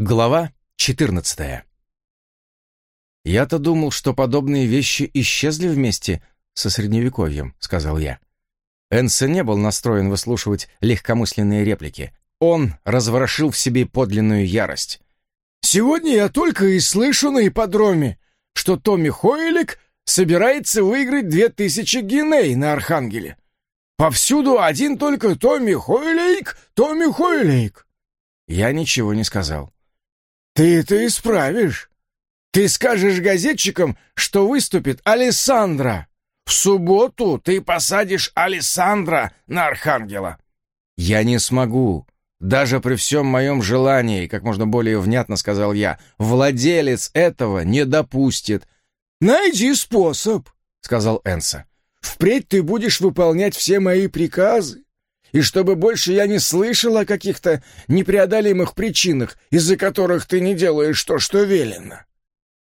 Глава 14 «Я-то думал, что подобные вещи исчезли вместе со Средневековьем», — сказал я. Энса не был настроен выслушивать легкомысленные реплики. Он разворошил в себе подлинную ярость. «Сегодня я только и слышу на ипподроме, что Томми Хойлик собирается выиграть две тысячи гиней на Архангеле. Повсюду один только Томми Хойлейк, Томми Хойлейк». Я ничего не сказал. «Ты это исправишь. Ты скажешь газетчикам, что выступит Алессандра. В субботу ты посадишь Алессандра на Архангела». «Я не смогу. Даже при всем моем желании, как можно более внятно сказал я, владелец этого не допустит». «Найди способ», — сказал Энса. «Впредь ты будешь выполнять все мои приказы и чтобы больше я не слышал о каких-то непреодолимых причинах, из-за которых ты не делаешь то, что велено.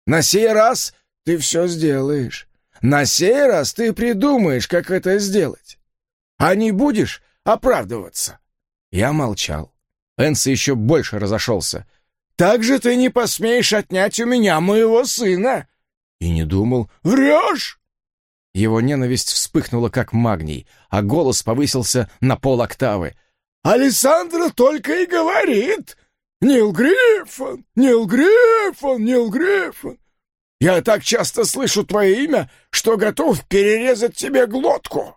На сей раз ты все сделаешь. На сей раз ты придумаешь, как это сделать. А не будешь оправдываться. Я молчал. Энса еще больше разошелся. «Так же ты не посмеешь отнять у меня моего сына!» И не думал. «Врешь!» Его ненависть вспыхнула, как магний, а голос повысился на пол октавы. «Александра только и говорит! Нил Гриффон! Нил Гриффон! Нил Гриффон! Я так часто слышу твое имя, что готов перерезать тебе глотку!»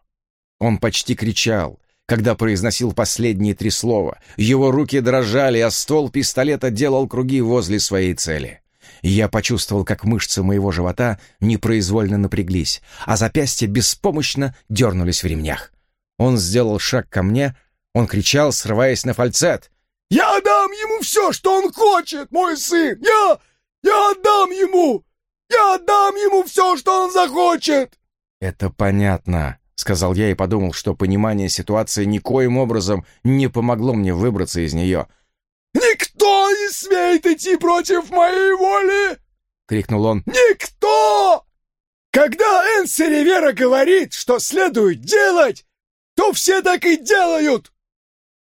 Он почти кричал, когда произносил последние три слова. Его руки дрожали, а ствол пистолета делал круги возле своей цели. Я почувствовал, как мышцы моего живота непроизвольно напряглись, а запястья беспомощно дернулись в ремнях. Он сделал шаг ко мне, он кричал, срываясь на фальцет. «Я отдам ему все, что он хочет, мой сын! Я... я отдам ему! Я отдам ему все, что он захочет!» «Это понятно», — сказал я и подумал, что понимание ситуации никоим образом не помогло мне выбраться из нее. «Никто не смеет идти против моей воли!» — крикнул он. «Никто! Когда Энси Ривера говорит, что следует делать, то все так и делают!»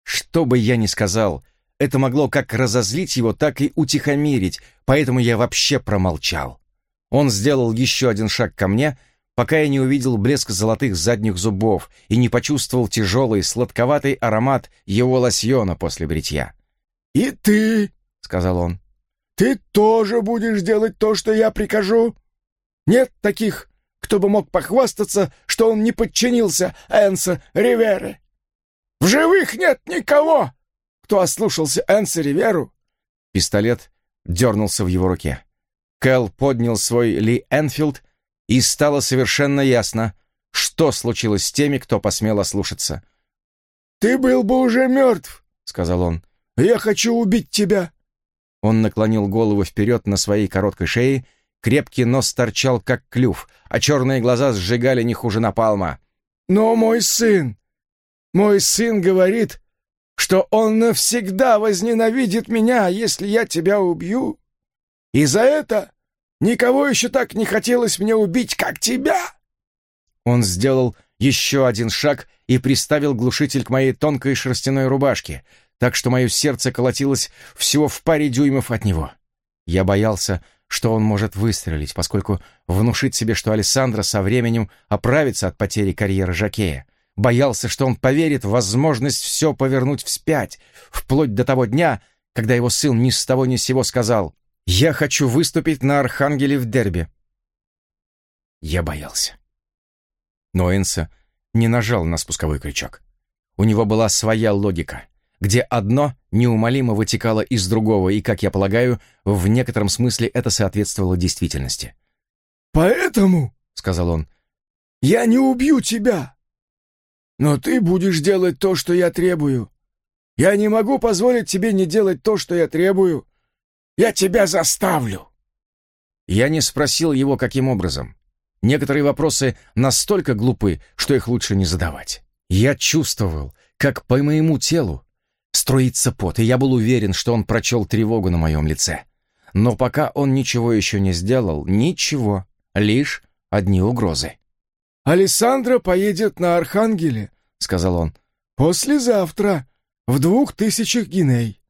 Что бы я ни сказал, это могло как разозлить его, так и утихомирить, поэтому я вообще промолчал. Он сделал еще один шаг ко мне, пока я не увидел блеск золотых задних зубов и не почувствовал тяжелый сладковатый аромат его лосьона после бритья. «И ты», — сказал он, — «ты тоже будешь делать то, что я прикажу? Нет таких, кто бы мог похвастаться, что он не подчинился Энса Ривере. В живых нет никого, кто ослушался Энса Риверу». Пистолет дернулся в его руке. Кэл поднял свой Ли Энфилд, и стало совершенно ясно, что случилось с теми, кто посмел ослушаться. «Ты был бы уже мертв», — сказал он. «Я хочу убить тебя!» Он наклонил голову вперед на своей короткой шее, крепкий нос торчал, как клюв, а черные глаза сжигали не хуже напалма. «Но мой сын! Мой сын говорит, что он навсегда возненавидит меня, если я тебя убью. И за это никого еще так не хотелось мне убить, как тебя!» Он сделал еще один шаг и приставил глушитель к моей тонкой шерстяной рубашке, так что мое сердце колотилось всего в паре дюймов от него. Я боялся, что он может выстрелить, поскольку внушить себе, что Александра со временем оправится от потери карьеры Жакея. Боялся, что он поверит в возможность все повернуть вспять, вплоть до того дня, когда его сын ни с того ни с сего сказал «Я хочу выступить на Архангеле в дерби». Я боялся. Но Энса не нажал на спусковой крючок. У него была своя логика — где одно неумолимо вытекало из другого, и, как я полагаю, в некотором смысле это соответствовало действительности. «Поэтому, — сказал он, — я не убью тебя, но ты будешь делать то, что я требую. Я не могу позволить тебе не делать то, что я требую. Я тебя заставлю!» Я не спросил его, каким образом. Некоторые вопросы настолько глупы, что их лучше не задавать. Я чувствовал, как по моему телу струится пот, и я был уверен, что он прочел тревогу на моем лице. Но пока он ничего еще не сделал, ничего, лишь одни угрозы. «Алессандра поедет на Архангеле», — сказал он, — «послезавтра, в двух тысячах гиней.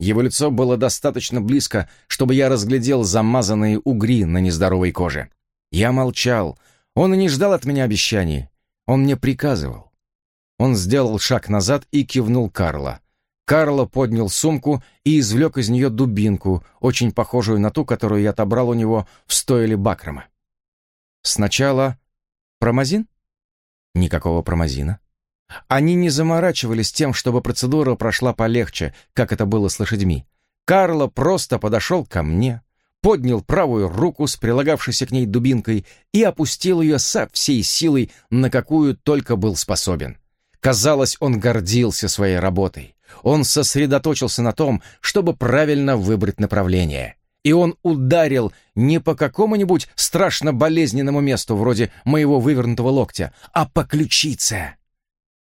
Его лицо было достаточно близко, чтобы я разглядел замазанные угри на нездоровой коже. Я молчал. Он и не ждал от меня обещаний. Он мне приказывал. Он сделал шаг назад и кивнул Карла. Карло поднял сумку и извлек из нее дубинку, очень похожую на ту, которую я отобрал у него в стойле Бакрама. Сначала промазин? Никакого промазина. Они не заморачивались тем, чтобы процедура прошла полегче, как это было с лошадьми. Карло просто подошел ко мне, поднял правую руку с прилагавшейся к ней дубинкой и опустил ее со всей силой, на какую только был способен. Казалось, он гордился своей работой. Он сосредоточился на том, чтобы правильно выбрать направление. И он ударил не по какому-нибудь страшно болезненному месту, вроде моего вывернутого локтя, а по ключице.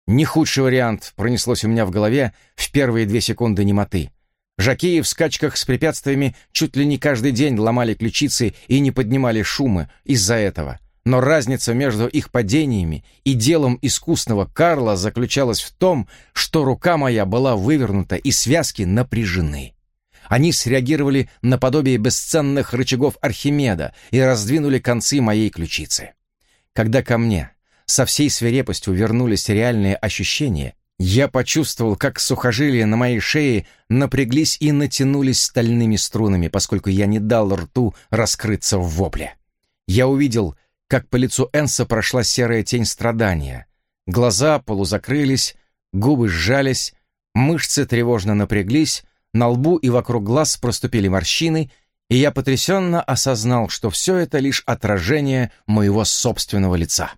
Не худший вариант пронеслось у меня в голове в первые две секунды немоты. Жакеи в скачках с препятствиями чуть ли не каждый день ломали ключицы и не поднимали шумы из-за этого. Но разница между их падениями и делом искусного Карла заключалась в том, что рука моя была вывернута и связки напряжены. Они среагировали наподобие бесценных рычагов Архимеда и раздвинули концы моей ключицы. Когда ко мне со всей свирепостью вернулись реальные ощущения, я почувствовал, как сухожилия на моей шее напряглись и натянулись стальными струнами, поскольку я не дал рту раскрыться в вопле. Я увидел, как по лицу Энса прошла серая тень страдания. Глаза полузакрылись, губы сжались, мышцы тревожно напряглись, на лбу и вокруг глаз проступили морщины, и я потрясенно осознал, что все это лишь отражение моего собственного лица.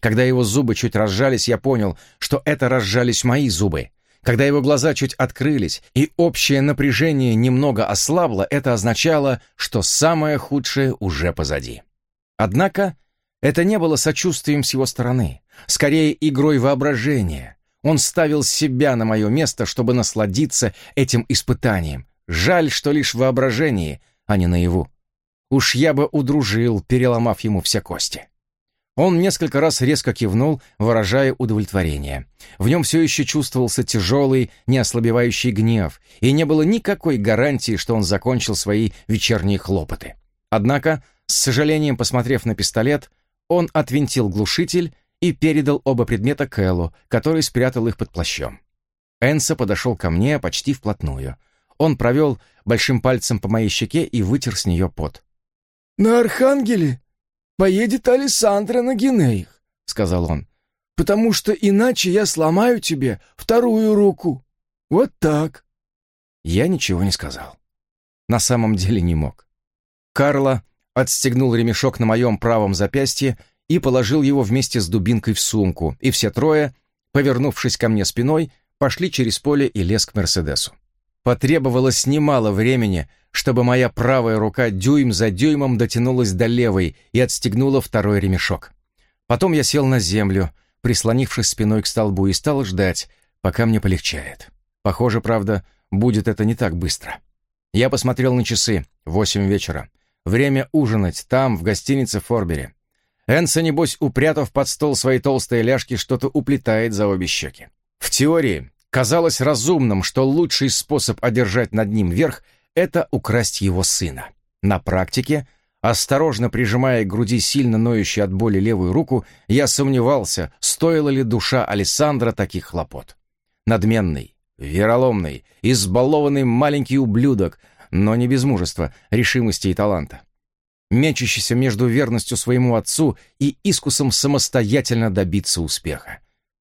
Когда его зубы чуть разжались, я понял, что это разжались мои зубы. Когда его глаза чуть открылись, и общее напряжение немного ослабло, это означало, что самое худшее уже позади. Однако это не было сочувствием с его стороны, скорее игрой воображения. Он ставил себя на мое место, чтобы насладиться этим испытанием. Жаль, что лишь в воображении, а не наяву. Уж я бы удружил, переломав ему все кости. Он несколько раз резко кивнул, выражая удовлетворение. В нем все еще чувствовался тяжелый, неослабевающий гнев, и не было никакой гарантии, что он закончил свои вечерние хлопоты. Однако, с сожалением посмотрев на пистолет, он отвинтил глушитель и передал оба предмета Кэллу, который спрятал их под плащом. Энса подошел ко мне почти вплотную. Он провел большим пальцем по моей щеке и вытер с нее пот. «На Архангеле поедет Александра на Гинеях», — сказал он, «потому что иначе я сломаю тебе вторую руку. Вот так». Я ничего не сказал. На самом деле не мог. Карла отстегнул ремешок на моем правом запястье и положил его вместе с дубинкой в сумку, и все трое, повернувшись ко мне спиной, пошли через поле и лес к Мерседесу. Потребовалось немало времени, чтобы моя правая рука дюйм за дюймом дотянулась до левой и отстегнула второй ремешок. Потом я сел на землю, прислонившись спиной к столбу, и стал ждать, пока мне полегчает. Похоже, правда, будет это не так быстро. Я посмотрел на часы, восемь вечера. Время ужинать там, в гостинице Форбери. Энса, небось, упрятав под стол свои толстые ляжки, что-то уплетает за обе щеки. В теории казалось разумным, что лучший способ одержать над ним верх — это украсть его сына. На практике, осторожно прижимая к груди сильно ноющую от боли левую руку, я сомневался, стоила ли душа Александра таких хлопот. Надменный, вероломный, избалованный маленький ублюдок — но не без мужества, решимости и таланта. Мечущийся между верностью своему отцу и искусом самостоятельно добиться успеха.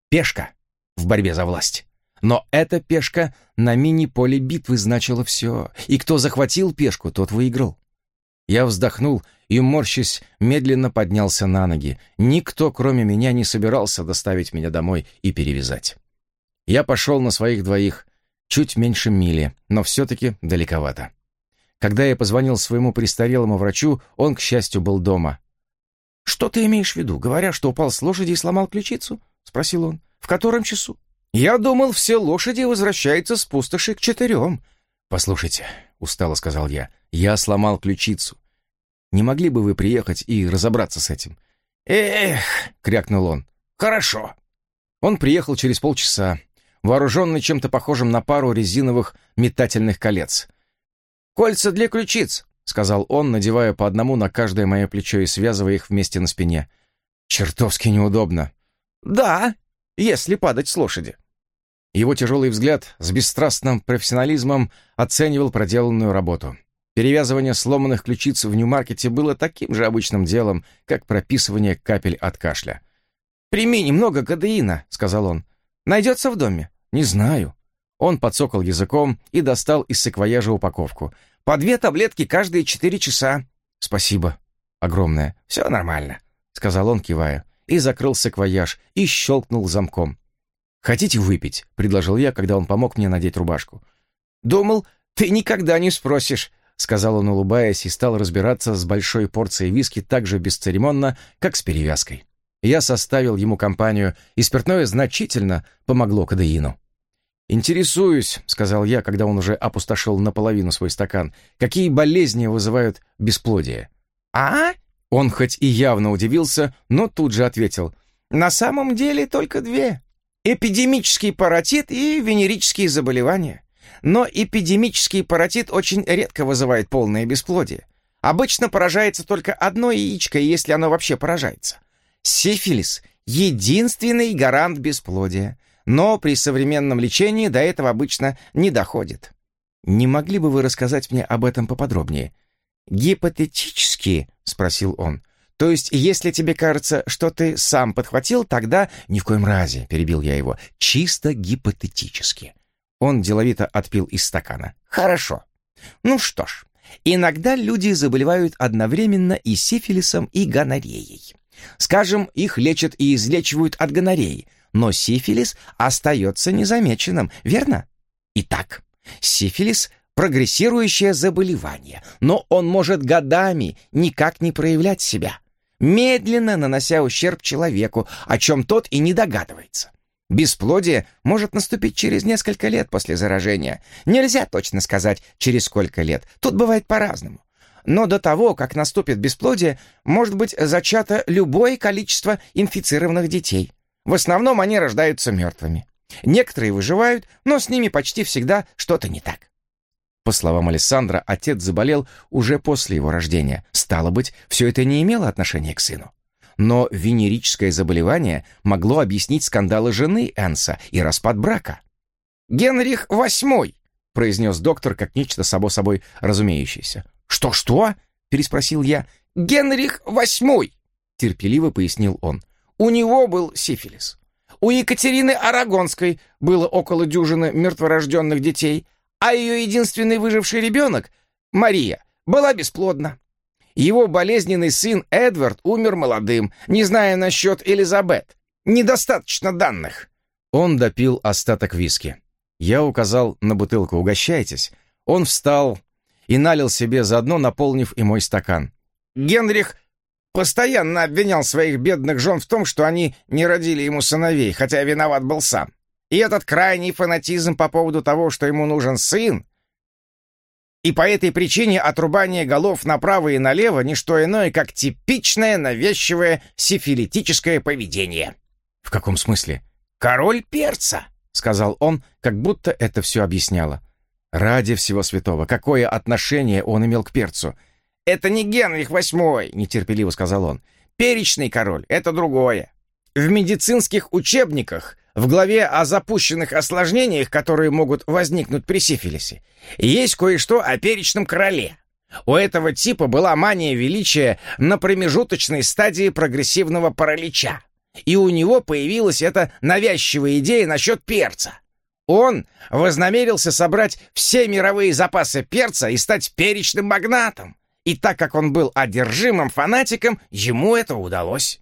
Пешка в борьбе за власть. Но эта пешка на мини-поле битвы значила все, и кто захватил пешку, тот выиграл. Я вздохнул и, морщась, медленно поднялся на ноги. Никто, кроме меня, не собирался доставить меня домой и перевязать. Я пошел на своих двоих, чуть меньше мили, но все-таки далековато. Когда я позвонил своему престарелому врачу, он, к счастью, был дома. «Что ты имеешь в виду, говоря, что упал с лошади и сломал ключицу?» — спросил он. «В котором часу?» «Я думал, все лошади возвращаются с пустоши к четырем». «Послушайте», — устало сказал я, — «я сломал ключицу. Не могли бы вы приехать и разобраться с этим?» «Эх», — крякнул он, — «хорошо». Он приехал через полчаса. вооруженный чем-то похожим на пару резиновых метательных колец. «Кольца для ключиц», — сказал он, надевая по одному на каждое мое плечо и связывая их вместе на спине. «Чертовски неудобно». «Да, если падать с лошади». Его тяжелый взгляд с бесстрастным профессионализмом оценивал проделанную работу. Перевязывание сломанных ключиц в Нью-Маркете было таким же обычным делом, как прописывание капель от кашля. «Прими немного кадеина», — сказал он. «Найдется в доме?» «Не знаю». Он подсокал языком и достал из саквояжа упаковку. «По две таблетки каждые четыре часа». «Спасибо. Огромное. Все нормально», — сказал он, кивая, и закрыл саквояж и щелкнул замком. «Хотите выпить?» — предложил я, когда он помог мне надеть рубашку. «Думал, ты никогда не спросишь», — сказал он, улыбаясь, и стал разбираться с большой порцией виски так же бесцеремонно, как с перевязкой. Я составил ему компанию, и спиртное значительно помогло кадеину. «Интересуюсь», — сказал я, когда он уже опустошил наполовину свой стакан, «какие болезни вызывают бесплодие?» «А?» Он хоть и явно удивился, но тут же ответил. «На самом деле только две. Эпидемический паротит и венерические заболевания. Но эпидемический паротит очень редко вызывает полное бесплодие. Обычно поражается только одно яичко, если оно вообще поражается. Сифилис – единственный гарант бесплодия, но при современном лечении до этого обычно не доходит. Не могли бы вы рассказать мне об этом поподробнее? Гипотетически, спросил он. То есть, если тебе кажется, что ты сам подхватил, тогда ни в коем разе, перебил я его, чисто гипотетически. Он деловито отпил из стакана. Хорошо. Ну что ж, иногда люди заболевают одновременно и сифилисом, и гонореей. Скажем, их лечат и излечивают от гонореи, но сифилис остается незамеченным, верно? Итак, сифилис – прогрессирующее заболевание, но он может годами никак не проявлять себя, медленно нанося ущерб человеку, о чем тот и не догадывается. Бесплодие может наступить через несколько лет после заражения. Нельзя точно сказать, через сколько лет. Тут бывает по-разному. Но до того, как наступит бесплодие, может быть зачато любое количество инфицированных детей. В основном они рождаются мертвыми. Некоторые выживают, но с ними почти всегда что-то не так. По словам Александра, отец заболел уже после его рождения. Стало быть, все это не имело отношения к сыну. Но венерическое заболевание могло объяснить скандалы жены Энса и распад брака. «Генрих VIII», — произнес доктор как нечто само собой разумеющееся. «Что-что?» — переспросил я. «Генрих VIII», — терпеливо пояснил он. «У него был сифилис. У Екатерины Арагонской было около дюжины мертворожденных детей, а ее единственный выживший ребенок, Мария, была бесплодна. Его болезненный сын Эдвард умер молодым, не зная насчет Элизабет. Недостаточно данных». Он допил остаток виски. Я указал на бутылку «Угощайтесь». Он встал, и налил себе заодно, наполнив и мой стакан. Генрих постоянно обвинял своих бедных жен в том, что они не родили ему сыновей, хотя виноват был сам. И этот крайний фанатизм по поводу того, что ему нужен сын, и по этой причине отрубание голов направо и налево — не что иное, как типичное навязчивое сифилитическое поведение. «В каком смысле?» «Король перца», — сказал он, как будто это все объясняло. Ради всего святого, какое отношение он имел к перцу? «Это не Генрих VIII», — нетерпеливо сказал он. «Перечный король — это другое. В медицинских учебниках, в главе о запущенных осложнениях, которые могут возникнуть при сифилисе, есть кое-что о перечном короле. У этого типа была мания величия на промежуточной стадии прогрессивного паралича. И у него появилась эта навязчивая идея насчет перца. Он вознамерился собрать все мировые запасы перца и стать перечным магнатом. И так как он был одержимым фанатиком, ему это удалось.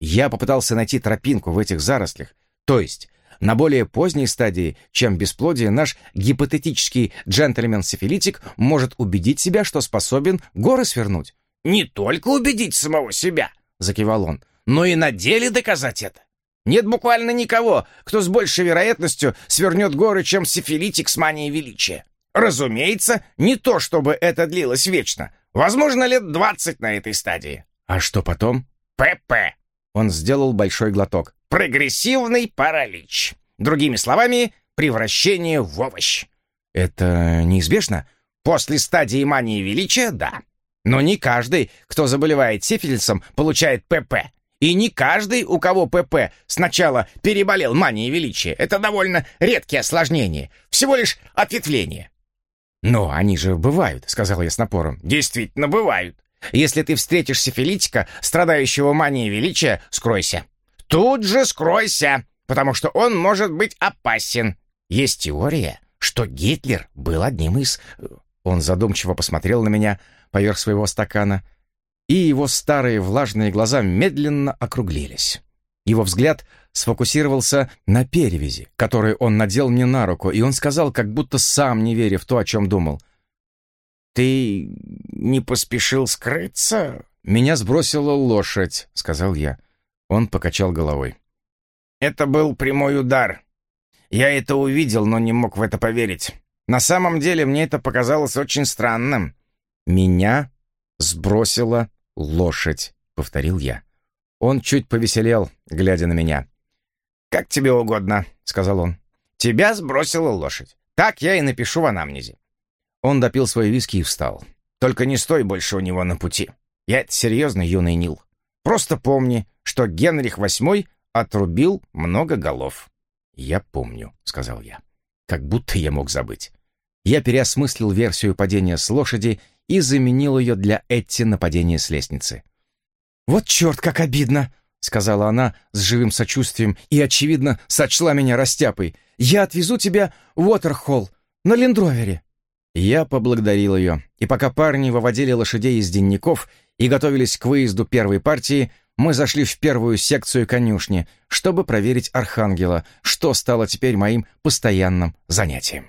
Я попытался найти тропинку в этих зарослях, то есть на более поздней стадии, чем бесплодие, наш гипотетический джентльмен-сифилитик может убедить себя, что способен горы свернуть. «Не только убедить самого себя», — закивал он, — «но и на деле доказать это. Нет буквально никого, кто с большей вероятностью свернет горы, чем сифилитик с манией величия. Разумеется, не то, чтобы это длилось вечно. Возможно, лет двадцать на этой стадии. А что потом? ПП. Он сделал большой глоток. Прогрессивный паралич. Другими словами, превращение в овощ. Это неизбежно? После стадии мании величия — да. Но не каждый, кто заболевает сифилисом, получает ПП. И не каждый, у кого ПП, сначала переболел манией величия. Это довольно редкие осложнения. Всего лишь ответвление. «Но они же бывают», — сказал я с напором. «Действительно бывают. Если ты встретишь сифилитика, страдающего манией величия, скройся. Тут же скройся, потому что он может быть опасен. Есть теория, что Гитлер был одним из...» Он задумчиво посмотрел на меня поверх своего стакана, и его старые влажные глаза медленно округлились. Его взгляд сфокусировался на перевязи, которую он надел мне на руку, и он сказал, как будто сам не веря в то, о чем думал. «Ты не поспешил скрыться?» «Меня сбросила лошадь», — сказал я. Он покачал головой. «Это был прямой удар. Я это увидел, но не мог в это поверить. На самом деле мне это показалось очень странным». «Меня сбросила лошадь», — повторил я. Он чуть повеселел, глядя на меня. «Как тебе угодно», — сказал он. «Тебя сбросила лошадь. Так я и напишу в анамнезе». Он допил свои виски и встал. «Только не стой больше у него на пути. Я это серьезно, юный Нил. Просто помни, что Генрих VIII отрубил много голов». «Я помню», — сказал я. Как будто я мог забыть. Я переосмыслил версию падения с лошади и заменил ее для Этти на падение с лестницы. «Вот черт, как обидно!» — сказала она с живым сочувствием и, очевидно, сочла меня растяпой. «Я отвезу тебя в Уотерхолл на лендровере». Я поблагодарил ее, и пока парни выводили лошадей из денников и готовились к выезду первой партии, мы зашли в первую секцию конюшни, чтобы проверить Архангела, что стало теперь моим постоянным занятием.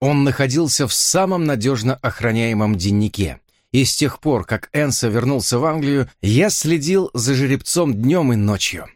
Он находился в самом надежно охраняемом деннике, и с тех пор, как Энса вернулся в Англию, я следил за жеребцом днем и ночью.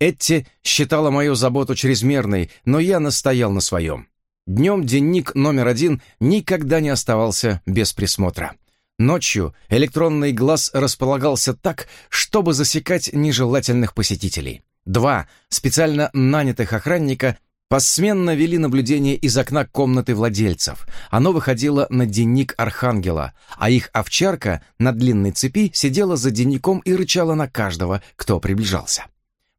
Этти считала мою заботу чрезмерной, но я настоял на своем. Днем денник номер один никогда не оставался без присмотра. Ночью электронный глаз располагался так, чтобы засекать нежелательных посетителей. Два специально нанятых охранника Посменно вели наблюдение из окна комнаты владельцев. Оно выходило на денник Архангела, а их овчарка на длинной цепи сидела за денником и рычала на каждого, кто приближался.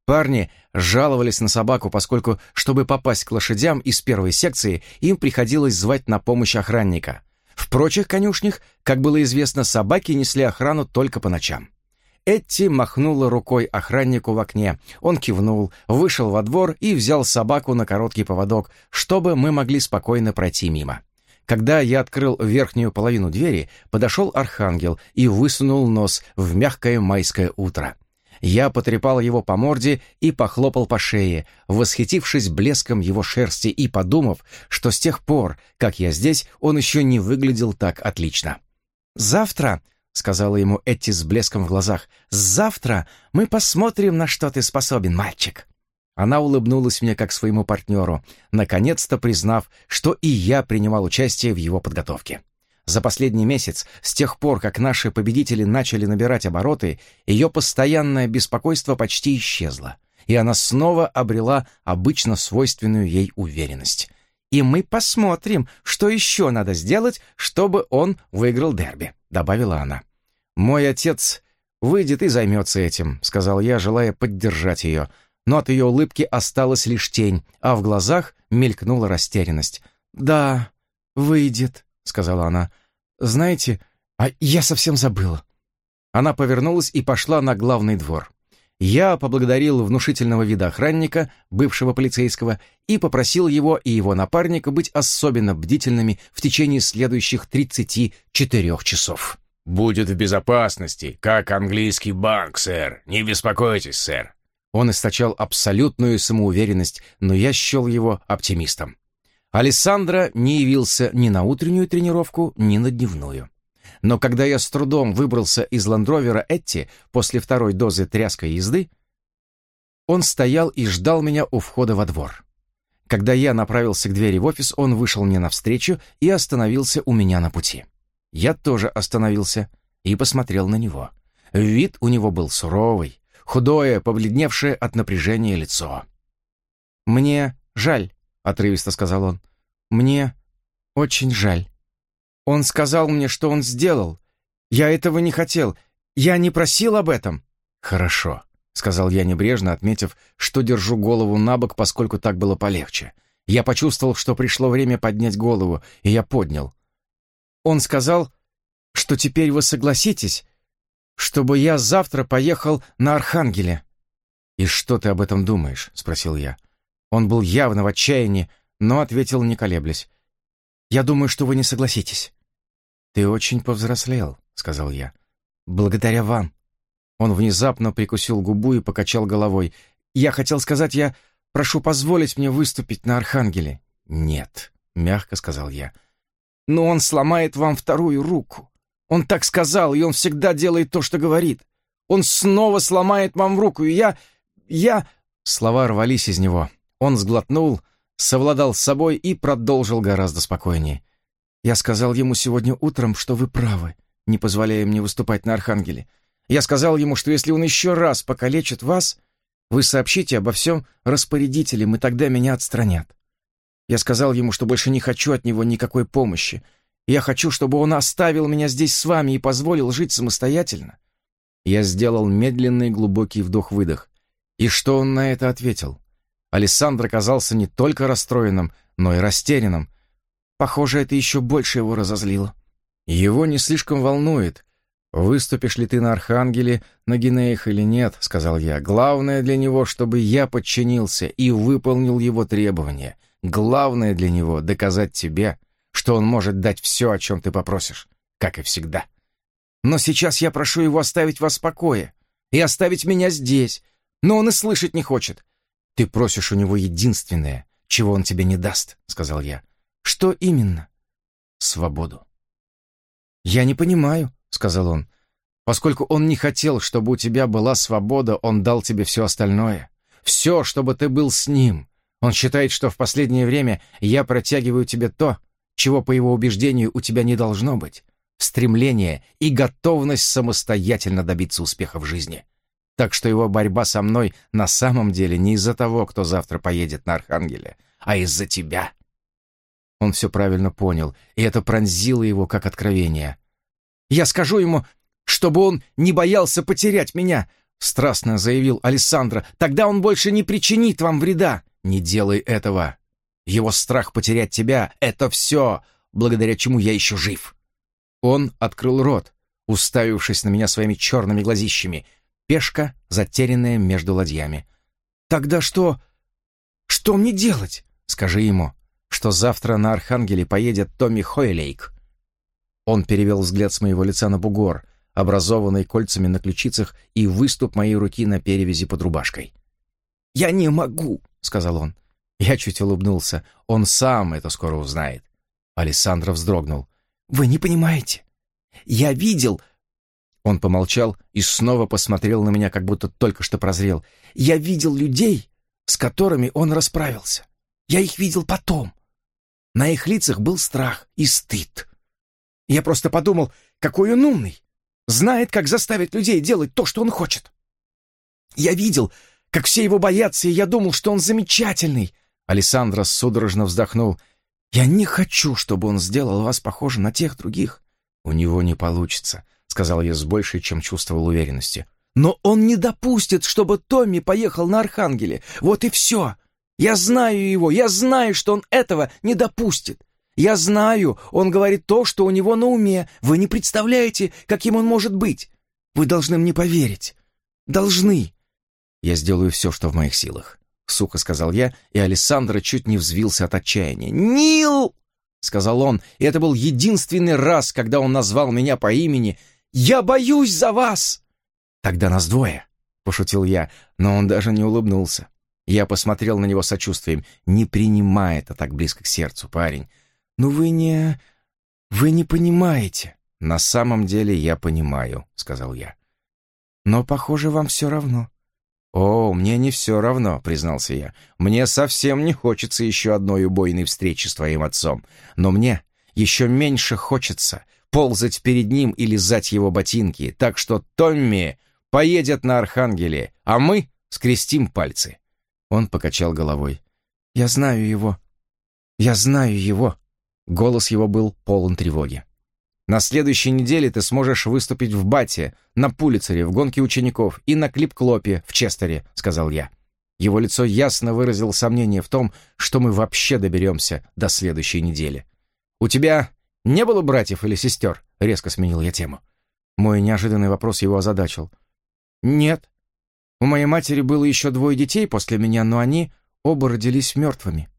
Парни жаловались на собаку, поскольку, чтобы попасть к лошадям из первой секции, им приходилось звать на помощь охранника. В прочих конюшнях, как было известно, собаки несли охрану только по ночам. Этти махнула рукой охраннику в окне. Он кивнул, вышел во двор и взял собаку на короткий поводок, чтобы мы могли спокойно пройти мимо. Когда я открыл верхнюю половину двери, подошел архангел и высунул нос в мягкое майское утро. Я потрепал его по морде и похлопал по шее, восхитившись блеском его шерсти и подумав, что с тех пор, как я здесь, он еще не выглядел так отлично. «Завтра», — сказала ему Этти с блеском в глазах. «Завтра мы посмотрим, на что ты способен, мальчик». Она улыбнулась мне как своему партнеру, наконец-то признав, что и я принимал участие в его подготовке. За последний месяц, с тех пор, как наши победители начали набирать обороты, ее постоянное беспокойство почти исчезло, и она снова обрела обычно свойственную ей уверенность. И мы посмотрим, что еще надо сделать, чтобы он выиграл дерби», — добавила она. «Мой отец выйдет и займется этим», — сказал я, желая поддержать ее. Но от ее улыбки осталась лишь тень, а в глазах мелькнула растерянность. «Да, выйдет», — сказала она. «Знаете, а я совсем забыла». Она повернулась и пошла на главный двор. Я поблагодарил внушительного вида охранника, бывшего полицейского, и попросил его и его напарника быть особенно бдительными в течение следующих 34 часов. «Будет в безопасности, как английский банк, сэр. Не беспокойтесь, сэр». Он источал абсолютную самоуверенность, но я счел его оптимистом. Алессандро не явился ни на утреннюю тренировку, ни на дневную. Но когда я с трудом выбрался из ландровера Этти после второй дозы тряской езды, он стоял и ждал меня у входа во двор. Когда я направился к двери в офис, он вышел мне навстречу и остановился у меня на пути. Я тоже остановился и посмотрел на него. Вид у него был суровый, худое, побледневшее от напряжения лицо. «Мне жаль», — отрывисто сказал он. «Мне очень жаль. Он сказал мне, что он сделал. Я этого не хотел. Я не просил об этом». «Хорошо», — сказал я небрежно, отметив, что держу голову на бок, поскольку так было полегче. Я почувствовал, что пришло время поднять голову, и я поднял. Он сказал, что теперь вы согласитесь, чтобы я завтра поехал на Архангеле. «И что ты об этом думаешь?» — спросил я. Он был явно в отчаянии, но ответил, не колеблясь. «Я думаю, что вы не согласитесь». «Ты очень повзрослел», — сказал я. «Благодаря вам». Он внезапно прикусил губу и покачал головой. «Я хотел сказать, я прошу позволить мне выступить на Архангеле». «Нет», — мягко сказал я. «Но он сломает вам вторую руку. Он так сказал, и он всегда делает то, что говорит. Он снова сломает вам руку, и я... я...» Слова рвались из него. Он сглотнул, совладал с собой и продолжил гораздо спокойнее. «Я сказал ему сегодня утром, что вы правы, не позволяя мне выступать на Архангеле. Я сказал ему, что если он еще раз покалечит вас, вы сообщите обо всем распорядителям, и тогда меня отстранят. Я сказал ему, что больше не хочу от него никакой помощи, я хочу, чтобы он оставил меня здесь с вами и позволил жить самостоятельно». Я сделал медленный глубокий вдох-выдох. И что он на это ответил? Александр оказался не только расстроенным, но и растерянным. Похоже, это еще больше его разозлило. «Его не слишком волнует, выступишь ли ты на Архангеле, на Гинеях или нет», — сказал я. «Главное для него, чтобы я подчинился и выполнил его требования. Главное для него — доказать тебе, что он может дать все, о чем ты попросишь, как и всегда. Но сейчас я прошу его оставить вас в покое и оставить меня здесь, но он и слышать не хочет. Ты просишь у него единственное, чего он тебе не даст, — сказал я. Что именно? Свободу. Я не понимаю, — сказал он. Поскольку он не хотел, чтобы у тебя была свобода, он дал тебе все остальное. Все, чтобы ты был с ним. Он считает, что в последнее время я протягиваю тебе то, чего, по его убеждению, у тебя не должно быть. Стремление и готовность самостоятельно добиться успеха в жизни. Так что его борьба со мной на самом деле не из-за того, кто завтра поедет на Архангеле, а из-за тебя. Он все правильно понял, и это пронзило его как откровение. «Я скажу ему, чтобы он не боялся потерять меня», — страстно заявил Александра. «Тогда он больше не причинит вам вреда». «Не делай этого», его страх потерять тебя — это все, благодаря чему я еще жив. Он открыл рот, уставившись на меня своими черными глазищами. Пешка, затерянная между ладьями. «Тогда что... что мне делать?» «Скажи ему, что завтра на Архангеле поедет Томми Хойлейк». Он перевел взгляд с моего лица на бугор, образованный кольцами на ключицах и выступ моей руки на перевязи под рубашкой. «Я не могу», — сказал он. Я чуть улыбнулся. Он сам это скоро узнает. Александра вздрогнул. «Вы не понимаете. Я видел...» Он помолчал и снова посмотрел на меня, как будто только что прозрел. «Я видел людей, с которыми он расправился. Я их видел потом. На их лицах был страх и стыд. Я просто подумал, какой он умный. Знает, как заставить людей делать то, что он хочет. Я видел, как все его боятся, и я думал, что он замечательный, Александра судорожно вздохнул. «Я не хочу, чтобы он сделал вас похожим на тех других». «У него не получится», — сказал я с большей, чем чувствовал уверенности. «Но он не допустит, чтобы Томми поехал на Архангеле. Вот и все. Я знаю его, я знаю, что он этого не допустит. Я знаю, он говорит то, что у него на уме. Вы не представляете, каким он может быть. Вы должны мне поверить. Должны». «Я сделаю все, что в моих силах», — сухо сказал я, и Александра чуть не взвился от отчаяния. «Нил!» — сказал он, и это был единственный раз, когда он назвал меня по имени. «Я боюсь за вас!» «Тогда нас двое», — пошутил я, но он даже не улыбнулся. Я посмотрел на него сочувствием. «Не принимай это так близко к сердцу, парень. Ну вы не... вы не понимаете». «На самом деле я понимаю», — сказал я. «Но, похоже, вам все равно». «О, мне не все равно», — признался я. «Мне совсем не хочется еще одной убойной встречи с твоим отцом. Но мне еще меньше хочется ползать перед ним и лизать его ботинки. Так что Томми поедет на Архангеле, а мы скрестим пальцы». Он покачал головой. «Я знаю его. Я знаю его». Голос его был полон тревоги. «На следующей неделе ты сможешь выступить в Бате, на Пулицере, в гонке учеников и на Клип-Клопе в Честере», — сказал я. Его лицо ясно выразило сомнение в том, что мы вообще доберемся до следующей недели. «У тебя не было братьев или сестер?» — резко сменил я тему. Мой неожиданный вопрос его озадачил. «Нет. У моей матери было еще двое детей после меня, но они оба родились мертвыми».